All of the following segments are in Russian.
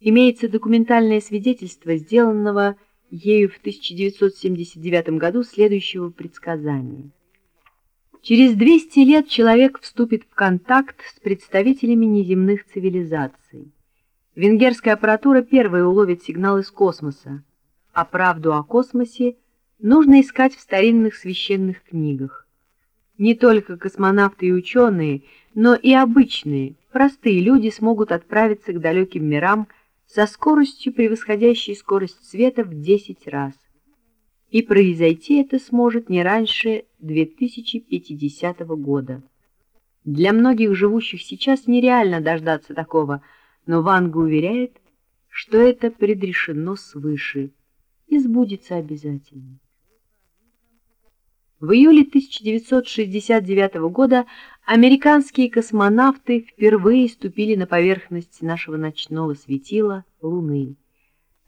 Имеется документальное свидетельство, сделанного ею в 1979 году следующего предсказания. Через 200 лет человек вступит в контакт с представителями неземных цивилизаций. Венгерская аппаратура первой уловит сигнал из космоса, а правду о космосе нужно искать в старинных священных книгах. Не только космонавты и ученые, но и обычные, простые люди смогут отправиться к далеким мирам со скоростью, превосходящей скорость света в 10 раз. И произойти это сможет не раньше 2050 года. Для многих живущих сейчас нереально дождаться такого, но Ванга уверяет, что это предрешено свыше и сбудется обязательно. В июле 1969 года американские космонавты впервые ступили на поверхность нашего ночного светила Луны.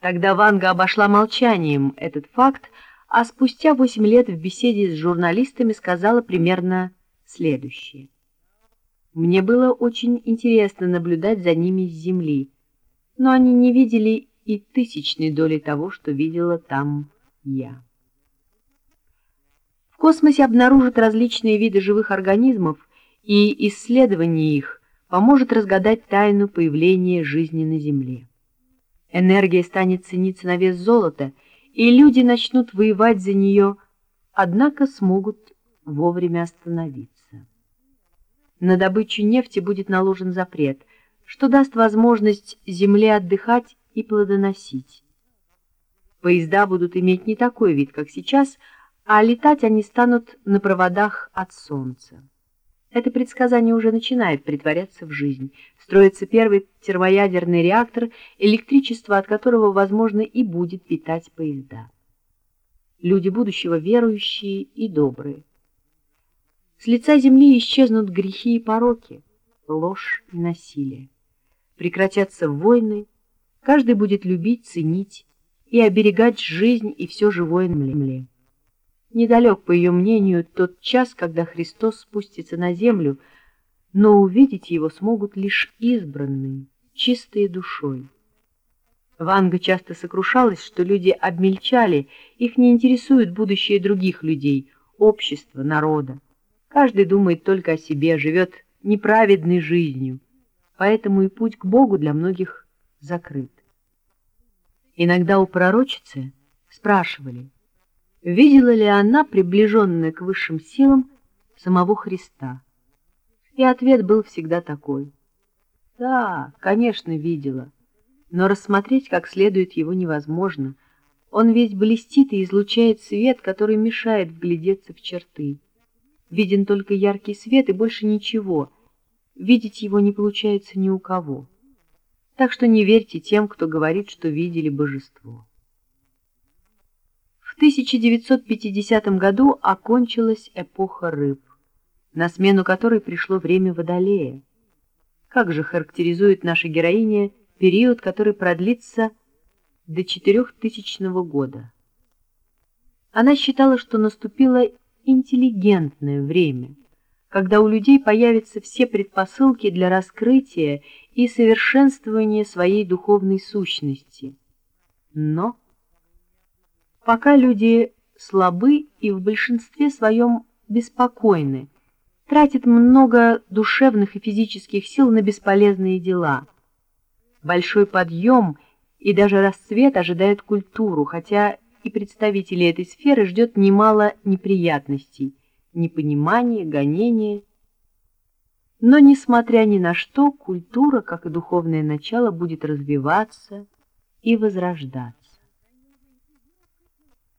Тогда Ванга обошла молчанием этот факт, а спустя восемь лет в беседе с журналистами сказала примерно следующее. Мне было очень интересно наблюдать за ними с Земли, но они не видели и тысячной доли того, что видела там я космосе обнаружат различные виды живых организмов, и исследование их поможет разгадать тайну появления жизни на Земле. Энергия станет цениться на вес золота, и люди начнут воевать за нее, однако смогут вовремя остановиться. На добычу нефти будет наложен запрет, что даст возможность Земле отдыхать и плодоносить. Поезда будут иметь не такой вид, как сейчас, а летать они станут на проводах от Солнца. Это предсказание уже начинает притворяться в жизнь. Строится первый термоядерный реактор, электричество от которого, возможно, и будет питать поезда. Люди будущего верующие и добрые. С лица земли исчезнут грехи и пороки, ложь и насилие. Прекратятся войны, каждый будет любить, ценить и оберегать жизнь и все живое на земле. Недалек, по ее мнению, тот час, когда Христос спустится на землю, но увидеть его смогут лишь избранные, чистые душой. Ванга часто сокрушалась, что люди обмельчали, их не интересует будущее других людей, общества, народа. Каждый думает только о себе, живет неправедной жизнью, поэтому и путь к Богу для многих закрыт. Иногда у пророчицы спрашивали, видела ли она, приближенная к высшим силам, самого Христа. И ответ был всегда такой. Да, конечно, видела, но рассмотреть как следует его невозможно. Он весь блестит и излучает свет, который мешает вглядеться в черты. Виден только яркий свет и больше ничего. Видеть его не получается ни у кого. Так что не верьте тем, кто говорит, что видели божество. В 1950 году окончилась эпоха рыб, на смену которой пришло время Водолея. Как же характеризует наша героиня период, который продлится до 4000 года? Она считала, что наступило интеллигентное время, когда у людей появятся все предпосылки для раскрытия и совершенствования своей духовной сущности. Но пока люди слабы и в большинстве своем беспокойны, тратят много душевных и физических сил на бесполезные дела. Большой подъем и даже расцвет ожидает культуру, хотя и представителей этой сферы ждет немало неприятностей, непонимания, гонения. Но, несмотря ни на что, культура, как и духовное начало, будет развиваться и возрождаться.